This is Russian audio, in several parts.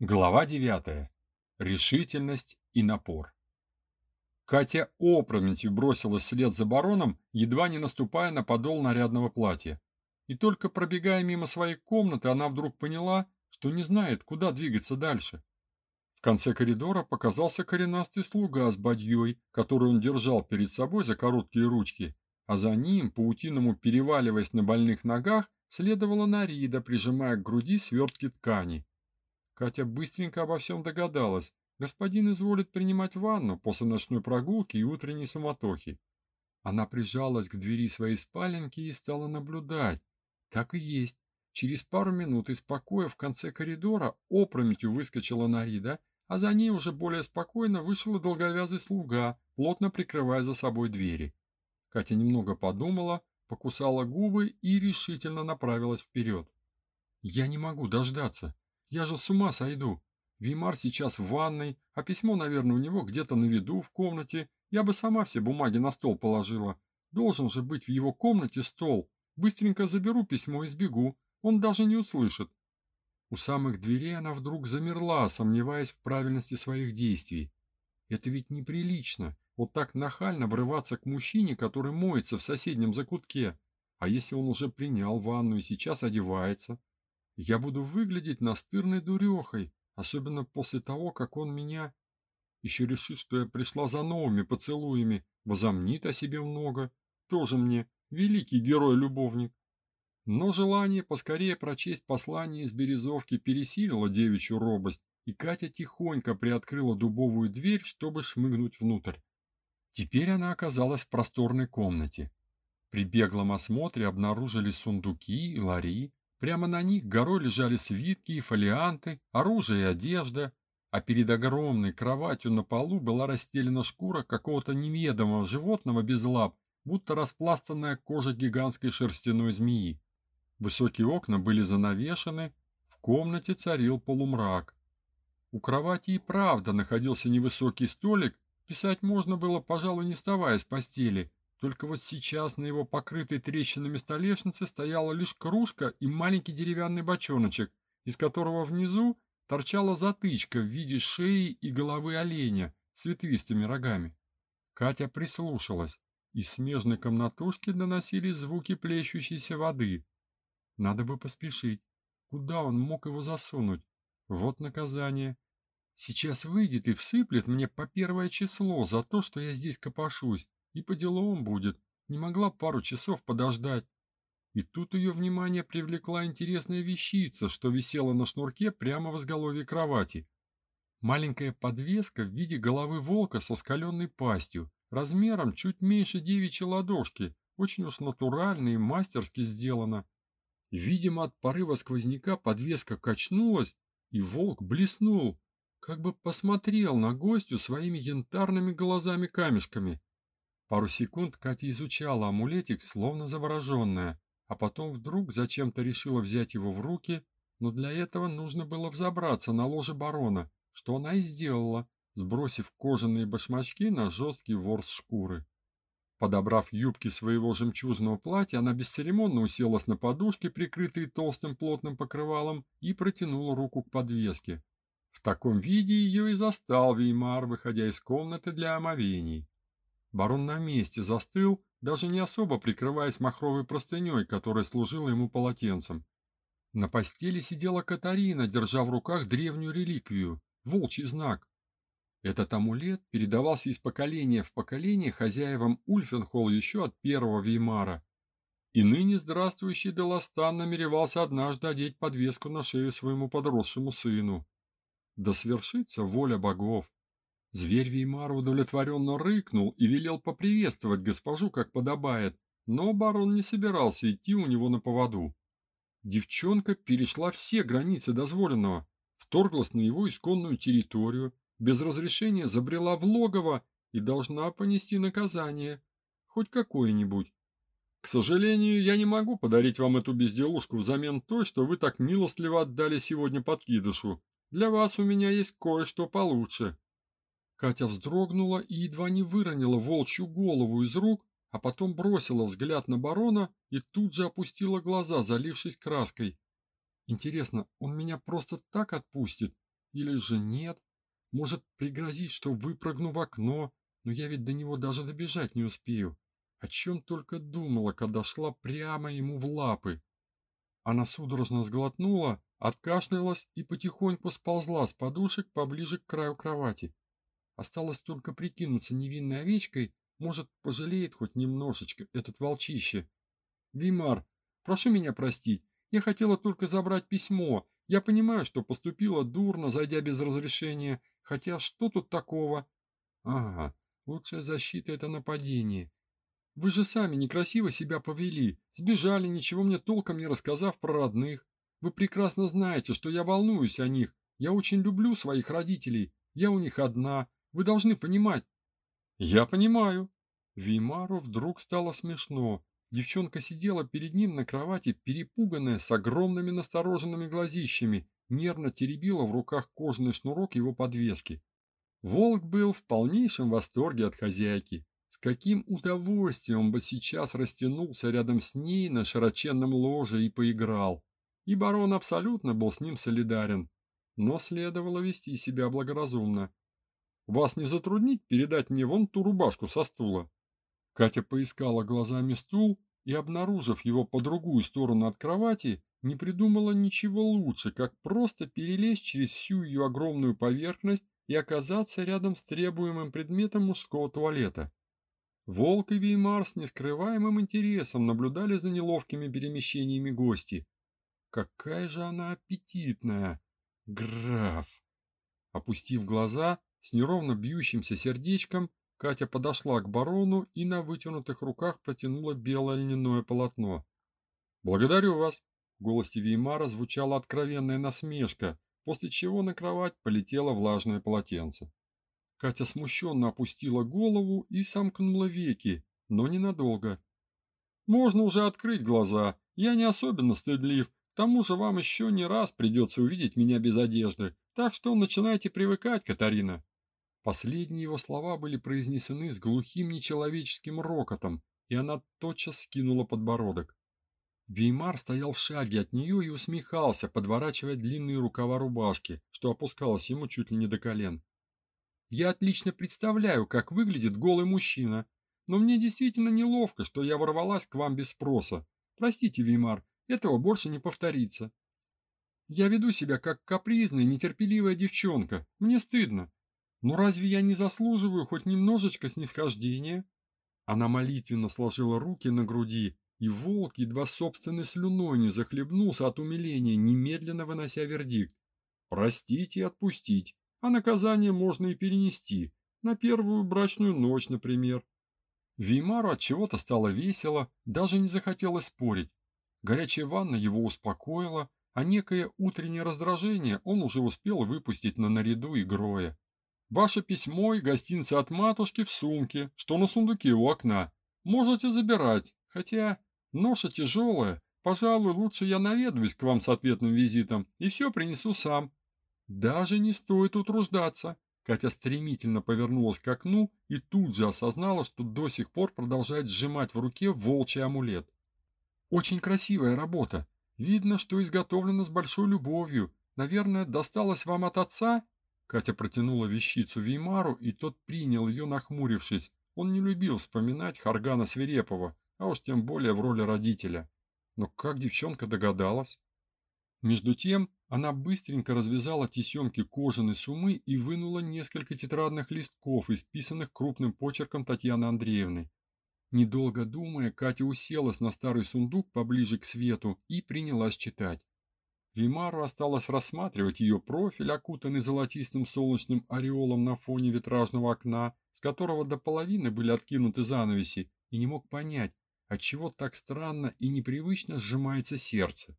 Глава 9. Решительность и напор. Катя опрометью бросилась вслед за бароном, едва не наступая на подол нарядного платья. И только пробегая мимо своей комнаты, она вдруг поняла, что не знает, куда двигаться дальше. В конце коридора показался коренастый слуга с бадьей, которую он держал перед собой за короткие ручки, а за ним, паутиному переваливаясь на больных ногах, следовала Нарида, прижимая к груди свертки ткани. Катя быстренько обо всем догадалась. Господин изволит принимать ванну после ночной прогулки и утренней суматохи. Она прижалась к двери своей спаленки и стала наблюдать. Так и есть. Через пару минут из покоя в конце коридора опрометью выскочила Нарида, а за ней уже более спокойно вышел и долговязый слуга, плотно прикрывая за собой двери. Катя немного подумала, покусала губы и решительно направилась вперед. «Я не могу дождаться. Я же с ума сойду. Вимар сейчас в ванной, а письмо, наверное, у него где-то на виду в комнате. Я бы сама все бумаги на стол положила. Должен же быть в его комнате стол. Быстренько заберу письмо и сбегу. Он даже не услышит. У самых дверей она вдруг замерла, сомневаясь в правильности своих действий. Это ведь неприлично, вот так нахально врываться к мужчине, который моется в соседнем закутке. А если он уже принял ванну и сейчас одевается? Я буду выглядеть настырной дурехой, особенно после того, как он меня еще решит, что я пришла за новыми поцелуями, возомнит о себе много, тоже мне великий герой-любовник. Но желание поскорее прочесть послание из Березовки пересилило девичью робость, и Катя тихонько приоткрыла дубовую дверь, чтобы шмыгнуть внутрь. Теперь она оказалась в просторной комнате. При беглом осмотре обнаружили сундуки и лари, Прямо на них горой лежали свитки и фолианты, оружие и одежда, а перед огромной кроватью на полу была расстелена шкура какого-то неведомого животного без лап, будто распластанная кожа гигантской шерстяной змеи. Высокие окна были занавешены, в комнате царил полумрак. У кровати и правда находился невысокий столик, писать можно было, пожалуй, не вставая с постели, только вот сейчас на его покрытой трещинами столешнице стояла лишь кружка и маленький деревянный бочоночек, из которого внизу торчала затычка в виде шеи и головы оленя с ветвистыми рогами. Катя прислушалась. Из смежной комнатушки доносились звуки плещущейся воды. Надо бы поспешить. Куда он мог его засунуть? Вот наказание. Сейчас выйдет и всыплет мне по первое число за то, что я здесь копошусь. И по делам будет. Не могла пару часов подождать. И тут ее внимание привлекла интересная вещица, что висела на шнурке прямо в изголовье кровати. Маленькая подвеска в виде головы волка со скаленной пастью, размером чуть меньше девичьей ладошки, очень уж натурально и мастерски сделана. Видимо, от порыва сквозняка подвеска качнулась, и волк блеснул, как бы посмотрел на гостю своими янтарными глазами-камешками. Пару секунд Катя изучала амулетик, словно завороженная, а потом вдруг зачем-то решила взять его в руки, но для этого нужно было взобраться на ложе барона, что она и сделала, сбросив кожаные башмачки на жесткий ворс шкуры. Подобрав юбки своего жемчужного платья, она бесцеремонно уселась на подушке, прикрытые толстым плотным покрывалом, и протянула руку к подвеске. В таком виде ее и застал Веймар, выходя из комнаты для омовений. Барон на месте застыл, даже не особо прикрываясь махровой простыней, которая служила ему полотенцем. На постели сидела Катарина, держа в руках древнюю реликвию волчий знак. Этот амулет передавался из поколения в поколение хозяевам Ульфенхолл еще от первого Веймара. И ныне здравствующий Деластан намеревался однажды одеть подвеску на шею своему подросшему сыну. Да свершится воля богов. Зверь Веймара удовлетворенно рыкнул и велел поприветствовать госпожу, как подобает, но барон не собирался идти у него на поводу. Девчонка перешла все границы дозволенного, вторглась на его исконную территорию, без разрешения забрела в логово и должна понести наказание, хоть какое-нибудь. К сожалению, я не могу подарить вам эту безделушку взамен той, что вы так милостливо отдали сегодня подкидышу. Для вас у меня есть кое-что получше. Катя вздрогнула и едва не выронила волчью голову из рук, а потом бросила взгляд на барона и тут же опустила глаза, залившись краской. Интересно, он меня просто так отпустит или же нет? Может, пригрозить, что выпрыгну в окно, но я ведь до него даже добежать не успею. О чем только думала, когда шла прямо ему в лапы. Она судорожно сглотнула, откашлялась и потихоньку сползла с подушек поближе к краю кровати. Осталось только прикинуться невинной овечкой, может, пожалеет хоть немножечко этот волчище. Вимар, прошу меня простить, я хотела только забрать письмо. Я понимаю, что поступила дурно, зайдя без разрешения, хотя что тут такого? Ага, лучшая защита это нападение. Вы же сами некрасиво себя повели, сбежали, ничего мне толком не рассказав про родных. Вы прекрасно знаете, что я волнуюсь о них. Я очень люблю своих родителей. Я у них одна. Вы должны понимать. Я понимаю. Веймару вдруг стало смешно. Девчонка сидела перед ним на кровати, перепуганная, с огромными настороженными глазищами, нервно теребила в руках кожаный шнурок его подвески. Волк был в полнейшем восторге от хозяйки. С каким удовольствием он бы сейчас растянулся рядом с ней на широченном ложе и поиграл. И барон абсолютно был с ним солидарен, но следовало вести себя благоразумно. Вас не затруднить передать мне вон ту рубашку со стула? Катя поискала глазами стул и, обнаружив его по другую сторону от кровати, не придумала ничего лучше, как просто перелезть через всю ее огромную поверхность и оказаться рядом с требуемым предметом мужского туалета. Волк и Веймар с нескрываемым интересом наблюдали за неловкими перемещениями гости. Какая же она аппетитная! Граф! Опустив глаза, с неровно бьющимся сердечком, Катя подошла к барону и на вытянутых руках протянула белое льняное полотно. «Благодарю вас!» В голосе Веймара звучала откровенная насмешка, после чего на кровать полетело влажное полотенце. Катя смущенно опустила голову и сомкнула веки, но ненадолго. Можно уже открыть глаза. Я не особенно стыдлив. К тому же вам еще не раз придется увидеть меня без одежды. Так что начинайте привыкать, Катарина. Последние его слова были произнесены с глухим нечеловеческим рокотом, и она тотчас скинула подбородок. Веймар стоял в шаге от нее и усмехался, подворачивая длинные рукава рубашки, что опускалось ему чуть ли не до колен. Я отлично представляю, как выглядит голый мужчина, но мне действительно неловко, что я ворвалась к вам без спроса. Простите, Вимар, этого больше не повторится. Я веду себя как капризная, нетерпеливая девчонка. Мне стыдно. Но разве я не заслуживаю хоть немножечко снисхождения? Она молитвенно сложила руки на груди, и волк едва собственной слюной не захлебнулся от умиления, немедленно вынося вердикт. Простить и отпустить а наказание можно и перенести, на первую брачную ночь, например. Веймару от чего-то стало весело, даже не захотелось спорить. Горячая ванна его успокоила, а некое утреннее раздражение он уже успел выпустить на наряду и гроя. Ваше письмо и гостинцы от матушки в сумке, что на сундуке у окна. Можете забирать, хотя ноша тяжелая, пожалуй, лучше я наведаюсь к вам с ответным визитом и все принесу сам. Даже не стоит утруждаться. Катя стремительно повернулась к окну и тут же осознала, что до сих пор продолжает сжимать в руке волчий амулет. Очень красивая работа. Видно, что изготовлена с большой любовью. Наверное, досталась вам от отца? Катя протянула вещицу Веймару, и тот принял ее, нахмурившись. Он не любил вспоминать Харгана Свирепова, а уж тем более в роли родителя. Но как девчонка догадалась? Между тем, она быстренько развязала тесемки кожаной сумы и вынула несколько тетрадных листков, исписанных крупным почерком Татьяны Андреевны. Недолго думая, Катя уселась на старый сундук поближе к свету и принялась читать. Вимару осталось рассматривать ее профиль, окутанный золотистым солнечным ореолом на фоне витражного окна, с которого до половины были откинуты занавеси, и не мог понять, отчего так странно и непривычно сжимается сердце.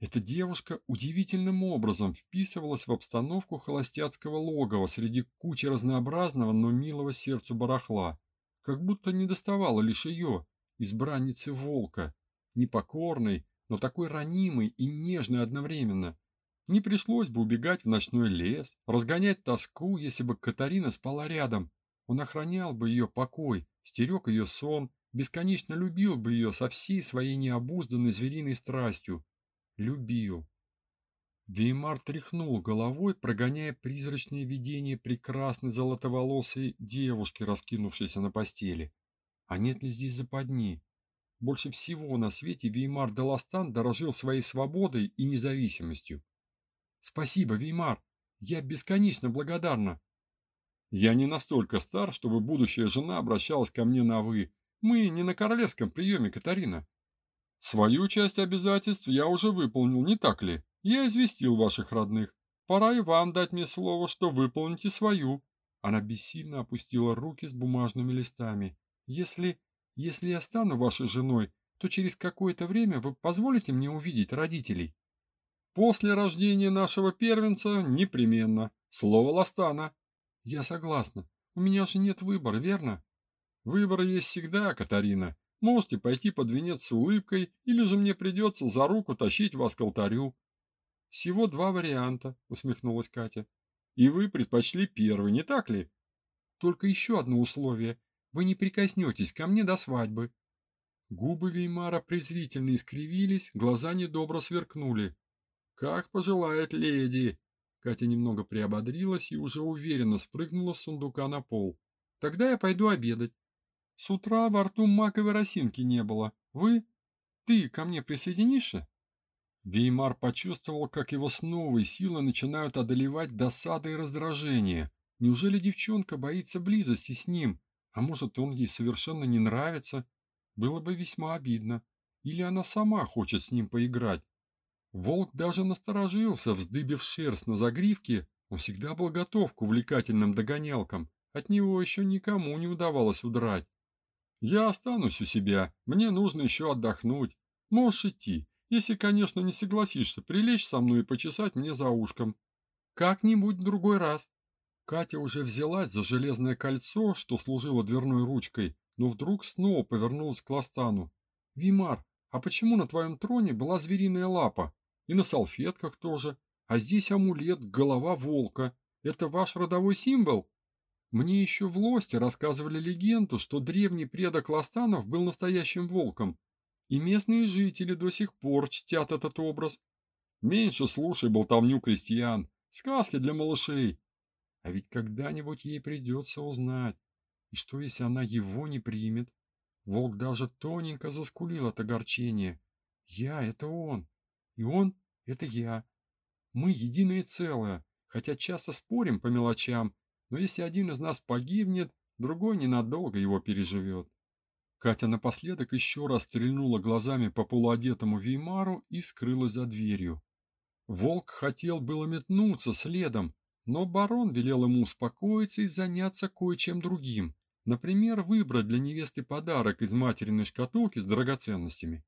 Эта девушка удивительным образом вписывалась в обстановку холостяцкого логова среди кучи разнообразного, но милого сердцу барахла. Как будто не доставало лишь ее, избранницы волка, непокорной, но такой ранимой и нежной одновременно. Не пришлось бы убегать в ночной лес, разгонять тоску, если бы Катарина спала рядом. Он охранял бы ее покой, стерег ее сон, бесконечно любил бы ее со всей своей необузданной звериной страстью любил. Веймар тряхнул головой, прогоняя призрачное видение прекрасной золотоволосой девушки, раскинувшейся на постели. А нет ли здесь западни? Больше всего на свете Веймар Даластан дорожил своей свободой и независимостью. Спасибо, Веймар. Я бесконечно благодарна. Я не настолько стар, чтобы будущая жена обращалась ко мне на «вы». Мы не на королевском приеме, Катарина. Свою часть обязательств я уже выполнил, не так ли? Я известил ваших родных. Пора и вам дать мне слово, что выполните свою. Она бессильно опустила руки с бумажными листами. Если... если я стану вашей женой, то через какое-то время вы позволите мне увидеть родителей? После рождения нашего первенца непременно. Слово Ластана. Я согласна. У меня же нет выбора, верно? Выбор есть всегда, Катарина. Можете пойти под венец с улыбкой, или же мне придется за руку тащить вас к алтарю. Всего два варианта, усмехнулась Катя. И вы предпочли первый, не так ли? Только еще одно условие. Вы не прикоснетесь ко мне до свадьбы. Губы Веймара презрительно искривились, глаза недобро сверкнули. Как пожелает леди. Катя немного приободрилась и уже уверенно спрыгнула с сундука на пол. Тогда я пойду обедать. С утра во рту маковой росинки не было. Вы? Ты ко мне присоединишься? Веймар почувствовал, как его с новой силой начинают одолевать досада и раздражение. Неужели девчонка боится близости с ним? А может, он ей совершенно не нравится? Было бы весьма обидно. Или она сама хочет с ним поиграть? Волк даже насторожился, вздыбив шерсть на загривке. Он всегда был готов к увлекательным догонялкам. От него еще никому не удавалось удрать. «Я останусь у себя. Мне нужно еще отдохнуть. Можешь идти. Если, конечно, не согласишься прилечь со мной и почесать мне за ушком. Как-нибудь в другой раз. Катя уже взялась за железное кольцо, что служило дверной ручкой, но вдруг снова повернулась к Ластану. «Вимар, а почему на твоем троне была звериная лапа? И на салфетках тоже. А здесь амулет, голова волка. Это ваш родовой символ?» Мне еще в Лосте рассказывали легенду, что древний предок Ластанов был настоящим волком, и местные жители до сих пор чтят этот образ. Меньше слушай болтовню крестьян, сказки для малышей. А ведь когда-нибудь ей придется узнать. И что, если она его не примет? Волк даже тоненько заскулил от огорчения. Я — это он, и он — это я. Мы единое целое, хотя часто спорим по мелочам, но если один из нас погибнет, другой ненадолго его переживет. Катя напоследок еще раз стрельнула глазами по полуодетому Веймару и скрылась за дверью. Волк хотел было метнуться следом, но барон велел ему успокоиться и заняться кое-чем другим. Например, выбрать для невесты подарок из материной шкатулки с драгоценностями.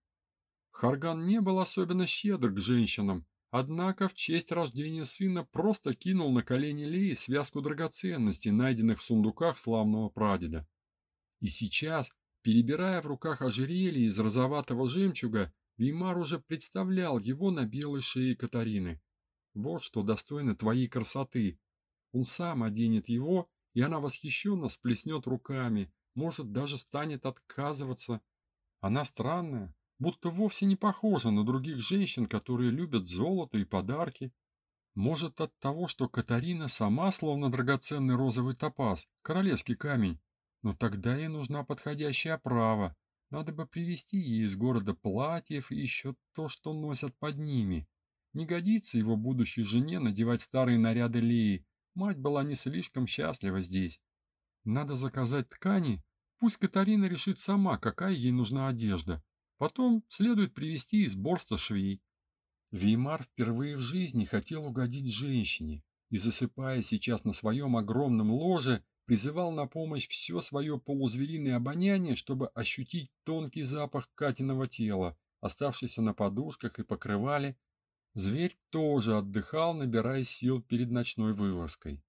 Харган не был особенно щедр к женщинам, однако в честь рождения сына просто кинул на колени Леи связку драгоценностей, найденных в сундуках славного прадеда. И сейчас, Перебирая в руках ожерелье из розоватого жемчуга, Веймар уже представлял его на белой шее Катарины. Вот что достойно твоей красоты. Он сам оденет его, и она восхищенно сплеснет руками, может, даже станет отказываться. Она странная, будто вовсе не похожа на других женщин, которые любят золото и подарки. Может, от того, что Катарина сама словно драгоценный розовый топаз, королевский камень, но тогда ей нужна подходящая оправа. Надо бы привезти ей из города платьев и еще то, что носят под ними. Не годится его будущей жене надевать старые наряды Леи. Мать была не слишком счастлива здесь. Надо заказать ткани. Пусть Катарина решит сама, какая ей нужна одежда. Потом следует привезти из Борста швей. Веймар впервые в жизни хотел угодить женщине и, засыпая сейчас на своем огромном ложе, призывал на помощь все свое полузвериное обоняние, чтобы ощутить тонкий запах Катиного тела, оставшийся на подушках и покрывале. Зверь тоже отдыхал, набирая сил перед ночной вылазкой.